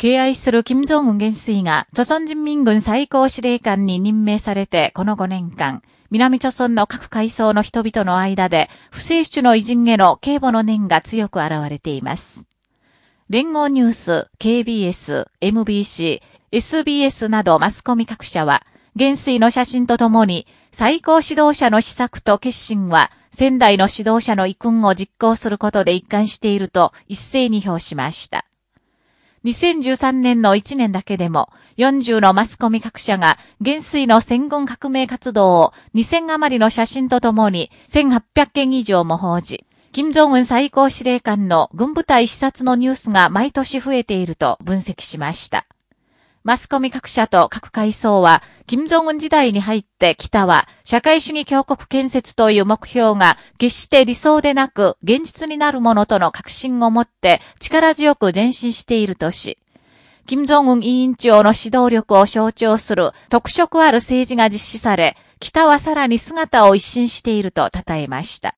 敬愛する金正恩元帥が、朝鮮人民軍最高司令官に任命されてこの5年間、南朝鮮の各階層の人々の間で、不正主の偉人への警護の念が強く現れています。連合ニュース、KBS、MBC、SBS などマスコミ各社は、元帥の写真とともに、最高指導者の施策と決心は、仙台の指導者の遺訓を実行することで一貫していると一斉に表しました。2013年の1年だけでも、40のマスコミ各社が、元帥の戦軍革命活動を2000余りの写真とともに1800件以上も報じ、金正恩最高司令官の軍部隊視察のニュースが毎年増えていると分析しました。マスコミ各社と各階層は、金正恩時代に入って北は、社会主義強国建設という目標が、決して理想でなく、現実になるものとの確信を持って、力強く前進しているとし、金正恩委員長の指導力を象徴する特色ある政治が実施され、北はさらに姿を一新していると称えました。